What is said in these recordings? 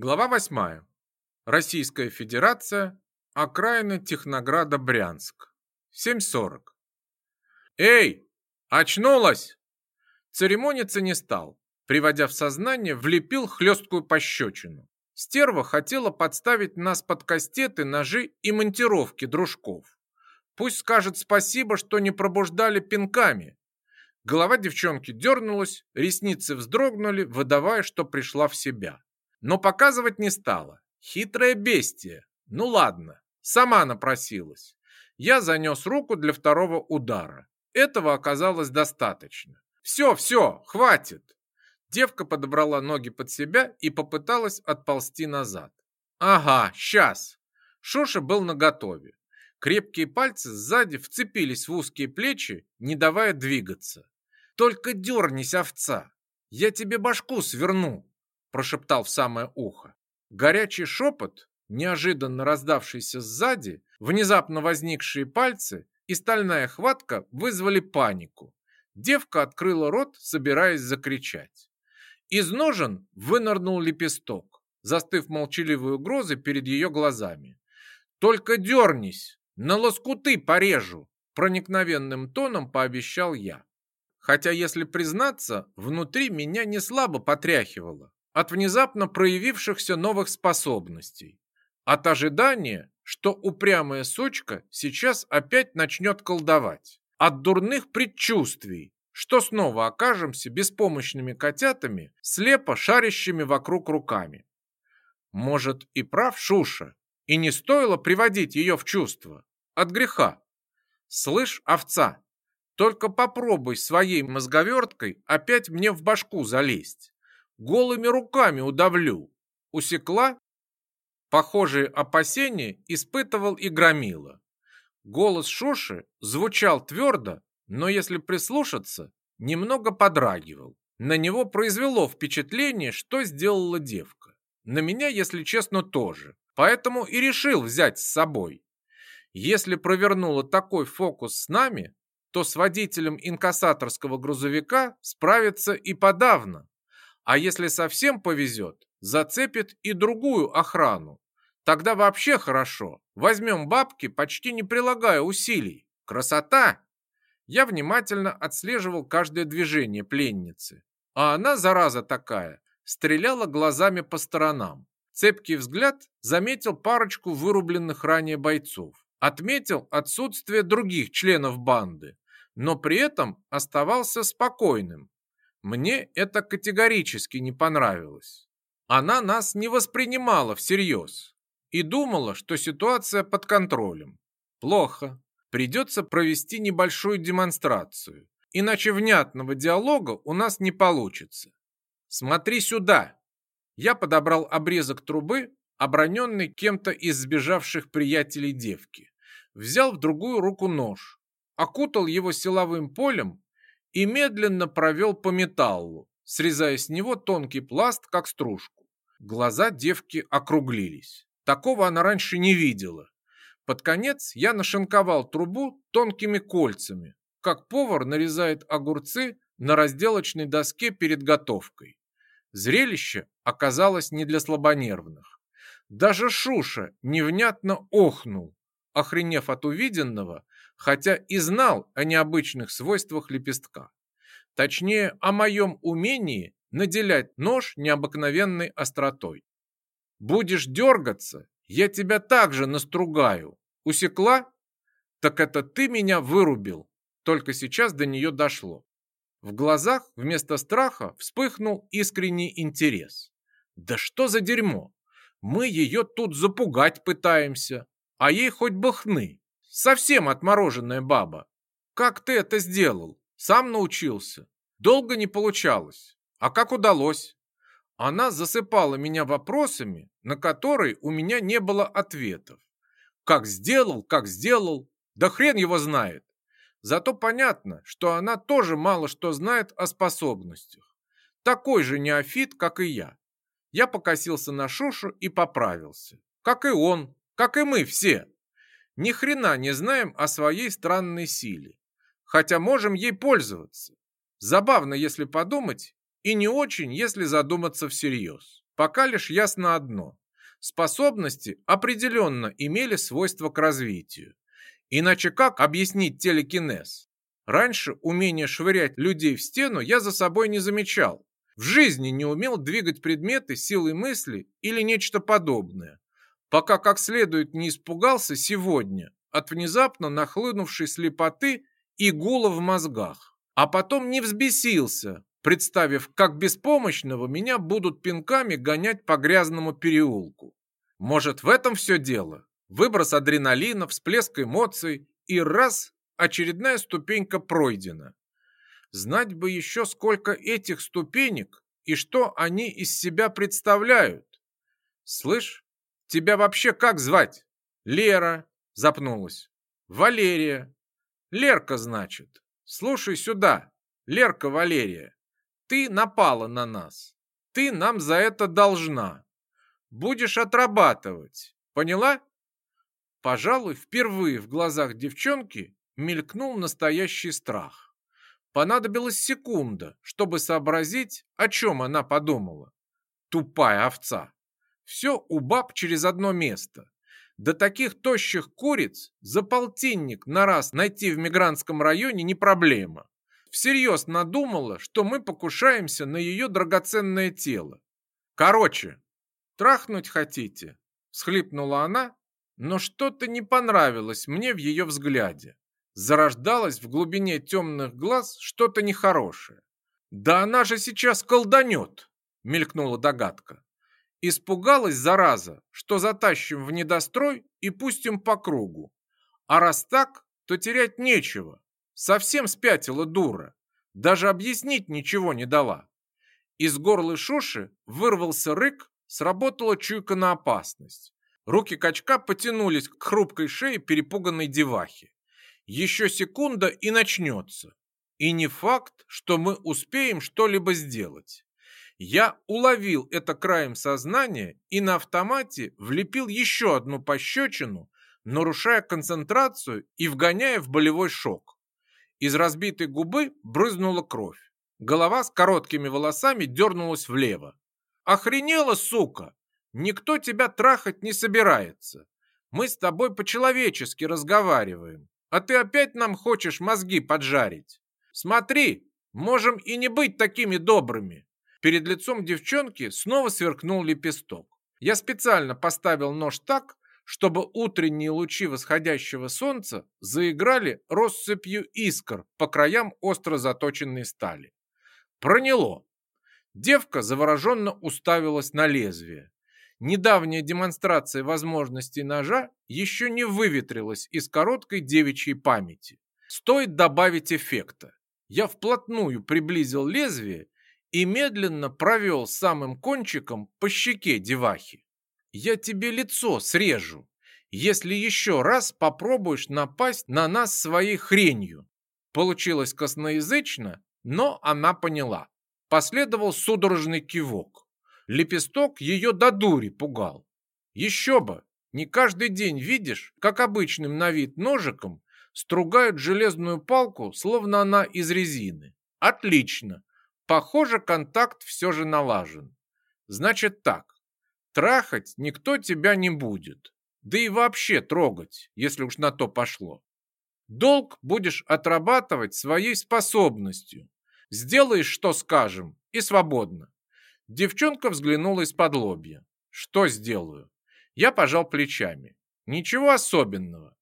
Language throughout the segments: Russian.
Глава 8. Российская Федерация. Окраина Технограда Брянск. 7.40. «Эй! Очнулась!» Церемониться не стал. Приводя в сознание, влепил хлесткую пощечину. Стерва хотела подставить нас под кастеты, ножи и монтировки дружков. Пусть скажет спасибо, что не пробуждали пинками. Голова девчонки дернулась, ресницы вздрогнули, выдавая, что пришла в себя но показывать не стала. Хитрое бестие. Ну ладно, сама напросилась. Я занес руку для второго удара. Этого оказалось достаточно. Все, все, хватит. Девка подобрала ноги под себя и попыталась отползти назад. Ага, сейчас. Шоша был наготове. Крепкие пальцы сзади вцепились в узкие плечи, не давая двигаться. Только дернись, овца. Я тебе башку сверну, прошептал в самое ухо. Горячий шепот, неожиданно раздавшийся сзади, внезапно возникшие пальцы и стальная хватка вызвали панику. Девка открыла рот, собираясь закричать. Из ножен вынырнул лепесток, застыв молчаливой угрозы перед ее глазами. «Только дернись! На лоскуты порежу!» Проникновенным тоном пообещал я. Хотя, если признаться, внутри меня не слабо потряхивало от внезапно проявившихся новых способностей, от ожидания, что упрямая сучка сейчас опять начнет колдовать, от дурных предчувствий, что снова окажемся беспомощными котятами, слепо шарящими вокруг руками. Может, и прав Шуша, и не стоило приводить ее в чувство. От греха. Слышь, овца, только попробуй своей мозговерткой опять мне в башку залезть голыми руками удавлю. Усекла? Похожие опасения испытывал и громила. Голос Шоши звучал твердо, но если прислушаться, немного подрагивал. На него произвело впечатление, что сделала девка. На меня, если честно, тоже. Поэтому и решил взять с собой. Если провернула такой фокус с нами, то с водителем инкассаторского грузовика справится и подавно. А если совсем повезет, зацепит и другую охрану. Тогда вообще хорошо. Возьмем бабки, почти не прилагая усилий. Красота! Я внимательно отслеживал каждое движение пленницы. А она, зараза такая, стреляла глазами по сторонам. Цепкий взгляд заметил парочку вырубленных ранее бойцов. Отметил отсутствие других членов банды, но при этом оставался спокойным, мне это категорически не понравилось. Она нас не воспринимала всерьез и думала, что ситуация под контролем. Плохо. Придется провести небольшую демонстрацию, иначе внятного диалога у нас не получится. Смотри сюда. Я подобрал обрезок трубы, оброненный кем-то из сбежавших приятелей девки. Взял в другую руку нож, окутал его силовым полем и медленно провел по металлу, срезая с него тонкий пласт, как стружку. Глаза девки округлились. Такого она раньше не видела. Под конец я нашинковал трубу тонкими кольцами, как повар нарезает огурцы на разделочной доске перед готовкой. Зрелище оказалось не для слабонервных. Даже Шуша невнятно охнул, охренев от увиденного хотя и знал о необычных свойствах лепестка. Точнее, о моем умении наделять нож необыкновенной остротой. «Будешь дергаться, я тебя также настругаю. Усекла? Так это ты меня вырубил!» Только сейчас до нее дошло. В глазах вместо страха вспыхнул искренний интерес. «Да что за дерьмо! Мы ее тут запугать пытаемся, а ей хоть бы хны!» Совсем отмороженная баба. Как ты это сделал? Сам научился. Долго не получалось. А как удалось? Она засыпала меня вопросами, на которые у меня не было ответов. Как сделал, как сделал, да хрен его знает. Зато понятно, что она тоже мало что знает о способностях. Такой же неофит, как и я. Я покосился на Шушу и поправился. Как и он, как и мы все ни хрена не знаем о своей странной силе, хотя можем ей пользоваться. Забавно, если подумать, и не очень, если задуматься всерьез. Пока лишь ясно одно. Способности определенно имели свойство к развитию. Иначе как объяснить телекинез? Раньше умение швырять людей в стену я за собой не замечал. В жизни не умел двигать предметы силой мысли или нечто подобное пока как следует не испугался сегодня от внезапно нахлынувшей слепоты и гула в мозгах. А потом не взбесился, представив, как беспомощного меня будут пинками гонять по грязному переулку. Может, в этом все дело? Выброс адреналина, всплеск эмоций и раз – очередная ступенька пройдена. Знать бы еще, сколько этих ступенек и что они из себя представляют. Слышь, Тебя вообще как звать? Лера, запнулась. Валерия. Лерка, значит. Слушай сюда, Лерка Валерия. Ты напала на нас. Ты нам за это должна. Будешь отрабатывать. Поняла? Пожалуй, впервые в глазах девчонки мелькнул настоящий страх. Понадобилась секунда, чтобы сообразить, о чем она подумала. Тупая овца все у баб через одно место. До таких тощих куриц за полтинник на раз найти в мигрантском районе не проблема. Всерьез надумала, что мы покушаемся на ее драгоценное тело. Короче, трахнуть хотите?» Схлипнула она, но что-то не понравилось мне в ее взгляде. Зарождалось в глубине темных глаз что-то нехорошее. «Да она же сейчас колданет!» — мелькнула догадка. Испугалась зараза, что затащим в недострой и пустим по кругу. А раз так, то терять нечего. Совсем спятила дура. Даже объяснить ничего не дала. Из горла Шуши вырвался рык, сработала чуйка на опасность. Руки качка потянулись к хрупкой шее перепуганной девахи. Еще секунда и начнется. И не факт, что мы успеем что-либо сделать. Я уловил это краем сознания и на автомате влепил еще одну пощечину, нарушая концентрацию и вгоняя в болевой шок. Из разбитой губы брызнула кровь. Голова с короткими волосами дернулась влево. «Охренела, сука! Никто тебя трахать не собирается. Мы с тобой по-человечески разговариваем, а ты опять нам хочешь мозги поджарить. Смотри, можем и не быть такими добрыми. Перед лицом девчонки снова сверкнул лепесток. Я специально поставил нож так, чтобы утренние лучи восходящего солнца заиграли россыпью искр по краям остро заточенной стали. Проняло. Девка завороженно уставилась на лезвие. Недавняя демонстрация возможностей ножа еще не выветрилась из короткой девичьей памяти. Стоит добавить эффекта. Я вплотную приблизил лезвие и медленно провел самым кончиком по щеке девахи. «Я тебе лицо срежу, если еще раз попробуешь напасть на нас своей хренью». Получилось косноязычно, но она поняла. Последовал судорожный кивок. Лепесток ее до дури пугал. Еще бы, не каждый день видишь, как обычным на вид ножиком стругают железную палку, словно она из резины. Отлично, Похоже, контакт все же налажен. Значит так, трахать никто тебя не будет. Да и вообще трогать, если уж на то пошло. Долг будешь отрабатывать своей способностью. Сделаешь, что скажем, и свободно. Девчонка взглянула из-под лобья. Что сделаю? Я пожал плечами. Ничего особенного.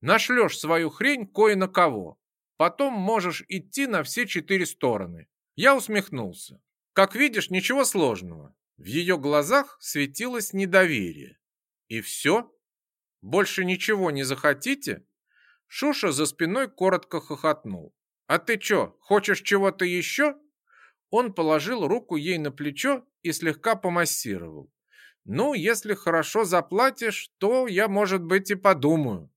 Нашлешь свою хрень кое на кого. Потом можешь идти на все четыре стороны. Я усмехнулся. Как видишь, ничего сложного. В ее глазах светилось недоверие. И все? Больше ничего не захотите? Шуша за спиной коротко хохотнул. А ты че, хочешь чего-то еще? Он положил руку ей на плечо и слегка помассировал. Ну, если хорошо заплатишь, то я, может быть, и подумаю.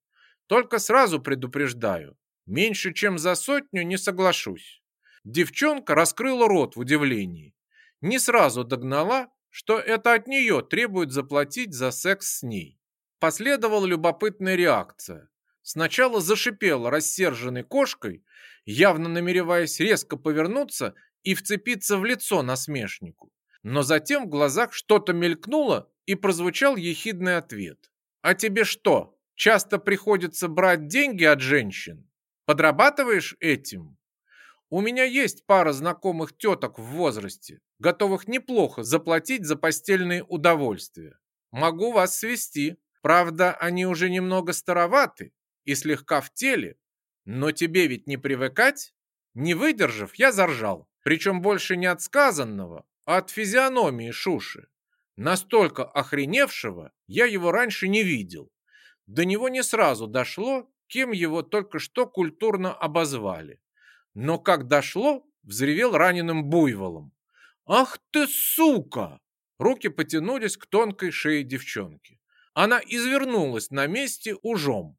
Только сразу предупреждаю, меньше чем за сотню не соглашусь. Девчонка раскрыла рот в удивлении. Не сразу догнала, что это от нее требует заплатить за секс с ней. Последовала любопытная реакция. Сначала зашипела рассерженной кошкой, явно намереваясь резко повернуться и вцепиться в лицо насмешнику. Но затем в глазах что-то мелькнуло и прозвучал ехидный ответ. «А тебе что, часто приходится брать деньги от женщин? Подрабатываешь этим?» У меня есть пара знакомых теток в возрасте, готовых неплохо заплатить за постельные удовольствия. Могу вас свести. Правда, они уже немного староваты и слегка в теле. Но тебе ведь не привыкать? Не выдержав, я заржал. Причем больше не от сказанного, а от физиономии Шуши. Настолько охреневшего я его раньше не видел. До него не сразу дошло, кем его только что культурно обозвали. Но как дошло, взревел раненым буйволом. «Ах ты, сука!» Руки потянулись к тонкой шее девчонки. Она извернулась на месте ужом.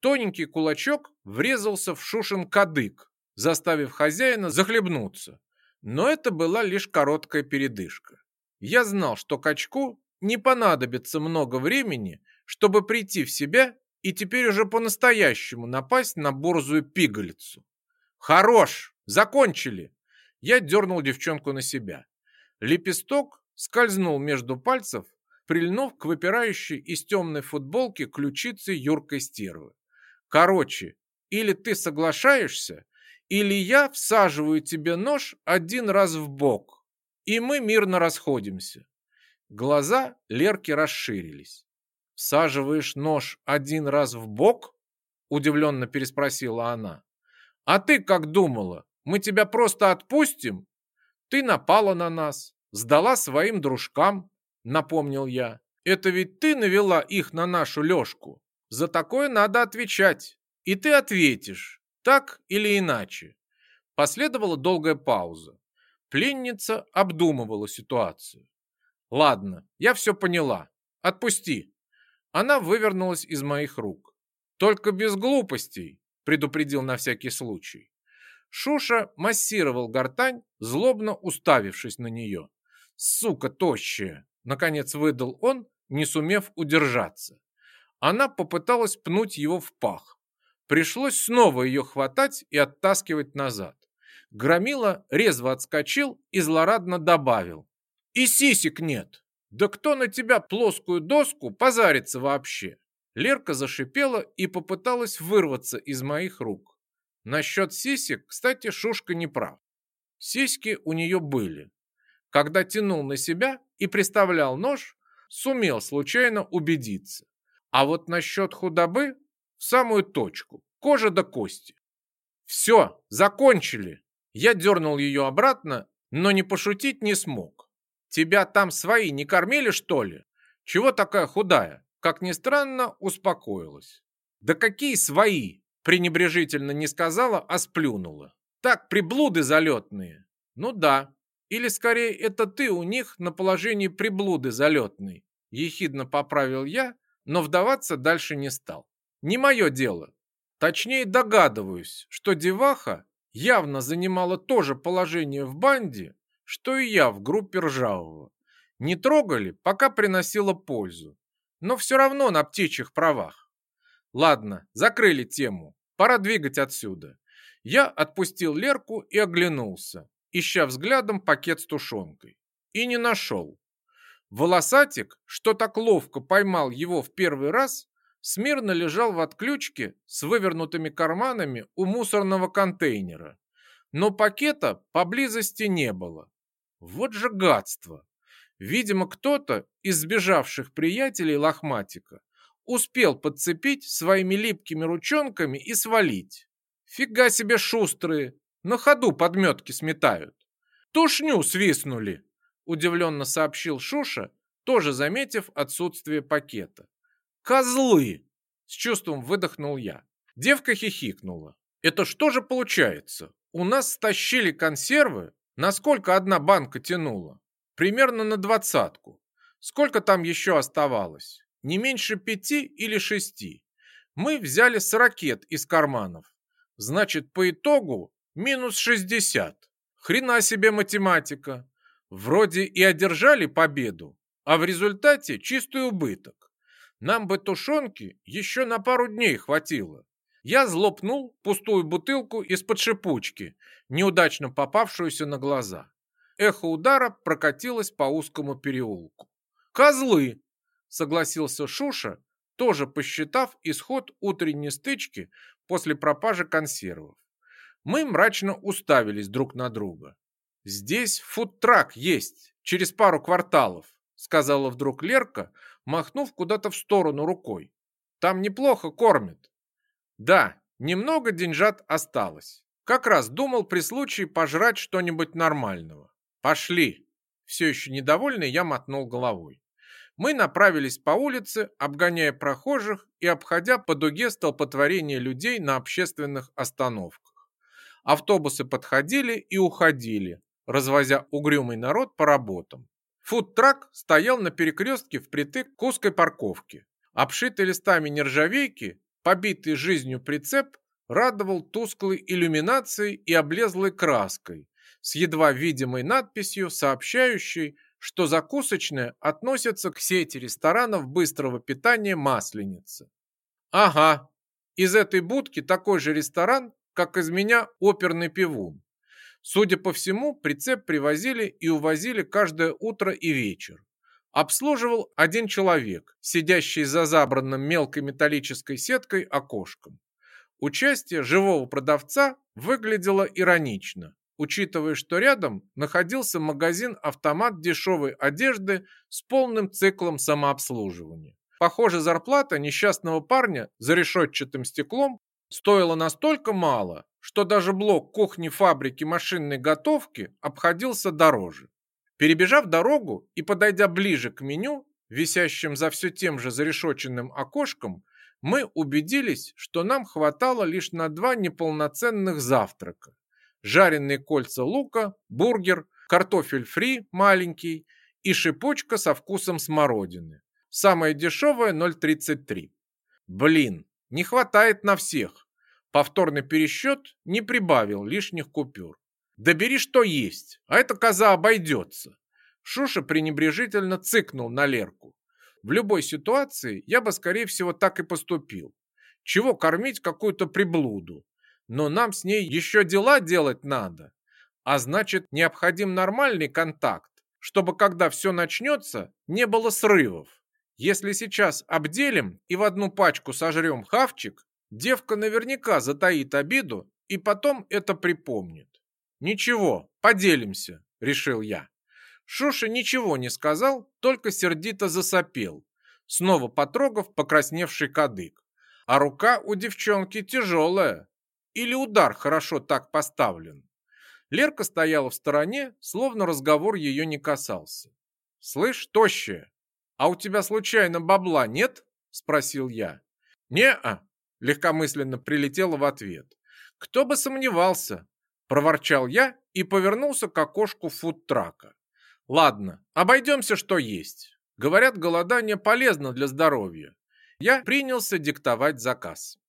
Тоненький кулачок врезался в Шушин кадык, заставив хозяина захлебнуться. Но это была лишь короткая передышка. Я знал, что качку не понадобится много времени, чтобы прийти в себя и теперь уже по-настоящему напасть на борзую пигалицу. «Хорош! Закончили!» Я дернул девчонку на себя. Лепесток скользнул между пальцев, прильнув к выпирающей из темной футболки ключицы юркой стервы. «Короче, или ты соглашаешься, или я всаживаю тебе нож один раз в бок, и мы мирно расходимся». Глаза Лерки расширились. «Всаживаешь нож один раз в бок?» – удивленно переспросила она. А ты как думала, мы тебя просто отпустим? Ты напала на нас, сдала своим дружкам, напомнил я. Это ведь ты навела их на нашу Лёшку. За такое надо отвечать. И ты ответишь, так или иначе. Последовала долгая пауза. Пленница обдумывала ситуацию. Ладно, я все поняла. Отпусти. Она вывернулась из моих рук. Только без глупостей предупредил на всякий случай. Шуша массировал гортань, злобно уставившись на нее. «Сука тощая!» — наконец выдал он, не сумев удержаться. Она попыталась пнуть его в пах. Пришлось снова ее хватать и оттаскивать назад. Громила резво отскочил и злорадно добавил. «И сисек нет! Да кто на тебя плоскую доску позарится вообще? Лерка зашипела и попыталась вырваться из моих рук. Насчет сисек, кстати, Шушка не прав. Сиськи у нее были. Когда тянул на себя и приставлял нож, сумел случайно убедиться. А вот насчет худобы – в самую точку, кожа до кости. «Все, закончили!» Я дернул ее обратно, но не пошутить не смог. «Тебя там свои не кормили, что ли? Чего такая худая?» как ни странно, успокоилась. «Да какие свои!» – пренебрежительно не сказала, а сплюнула. «Так, приблуды залетные!» «Ну да. Или скорее это ты у них на положении приблуды залетной!» – ехидно поправил я, но вдаваться дальше не стал. «Не мое дело. Точнее догадываюсь, что деваха явно занимала то же положение в банде, что и я в группе Ржавого. Не трогали, пока приносила пользу но все равно на птичьих правах. Ладно, закрыли тему, пора двигать отсюда. Я отпустил Лерку и оглянулся, ища взглядом пакет с тушенкой. И не нашел. Волосатик, что так ловко поймал его в первый раз, смирно лежал в отключке с вывернутыми карманами у мусорного контейнера. Но пакета поблизости не было. Вот же гадство! Видимо, кто-то из сбежавших приятелей лохматика успел подцепить своими липкими ручонками и свалить. Фига себе шустрые, на ходу подметки сметают. Тушню свистнули, удивленно сообщил Шуша, тоже заметив отсутствие пакета. Козлы! С чувством выдохнул я. Девка хихикнула. Это что же получается? У нас стащили консервы, насколько одна банка тянула примерно на двадцатку. Сколько там еще оставалось? Не меньше пяти или шести. Мы взяли с ракет из карманов. Значит, по итогу минус 60. Хрена себе математика. Вроде и одержали победу, а в результате чистый убыток. Нам бы тушенки еще на пару дней хватило. Я злопнул пустую бутылку из-под шипучки, неудачно попавшуюся на глаза эхо удара прокатилось по узкому переулку. «Козлы!» — согласился Шуша, тоже посчитав исход утренней стычки после пропажи консервов. Мы мрачно уставились друг на друга. «Здесь фудтрак есть, через пару кварталов», — сказала вдруг Лерка, махнув куда-то в сторону рукой. «Там неплохо кормят». «Да, немного деньжат осталось. Как раз думал при случае пожрать что-нибудь нормального. «Пошли!» Все еще недовольный, я мотнул головой. Мы направились по улице, обгоняя прохожих и обходя по дуге столпотворение людей на общественных остановках. Автобусы подходили и уходили, развозя угрюмый народ по работам. Фудтрак стоял на перекрестке впритык к узкой парковке. Обшитый листами нержавейки, побитый жизнью прицеп радовал тусклой иллюминацией и облезлой краской, с едва видимой надписью, сообщающей, что закусочные относятся к сети ресторанов быстрого питания «Масленица». Ага, из этой будки такой же ресторан, как из меня оперный пивун. Судя по всему, прицеп привозили и увозили каждое утро и вечер. Обслуживал один человек, сидящий за забранным мелкой металлической сеткой окошком. Участие живого продавца выглядело иронично учитывая, что рядом находился магазин-автомат дешевой одежды с полным циклом самообслуживания. Похоже, зарплата несчастного парня за решетчатым стеклом стоила настолько мало, что даже блок кухни фабрики машинной готовки обходился дороже. Перебежав дорогу и подойдя ближе к меню, висящим за все тем же зарешоченным окошком, мы убедились, что нам хватало лишь на два неполноценных завтрака жареные кольца лука, бургер, картофель фри маленький и шипочка со вкусом смородины. Самое дешевое 0,33. Блин, не хватает на всех. Повторный пересчет не прибавил лишних купюр. Добери, что есть, а эта коза обойдется. Шуша пренебрежительно цыкнул на Лерку. В любой ситуации я бы, скорее всего, так и поступил. Чего кормить какую-то приблуду? но нам с ней еще дела делать надо. А значит, необходим нормальный контакт, чтобы когда все начнется, не было срывов. Если сейчас обделим и в одну пачку сожрем хавчик, девка наверняка затаит обиду и потом это припомнит. «Ничего, поделимся», — решил я. Шуша ничего не сказал, только сердито засопел, снова потрогав покрасневший кадык. А рука у девчонки тяжелая, или удар хорошо так поставлен. Лерка стояла в стороне, словно разговор ее не касался. «Слышь, тощая, а у тебя случайно бабла нет?» – спросил я. «Не-а», – легкомысленно прилетела в ответ. «Кто бы сомневался?» – проворчал я и повернулся к окошку фудтрака. «Ладно, обойдемся, что есть. Говорят, голодание полезно для здоровья». Я принялся диктовать заказ.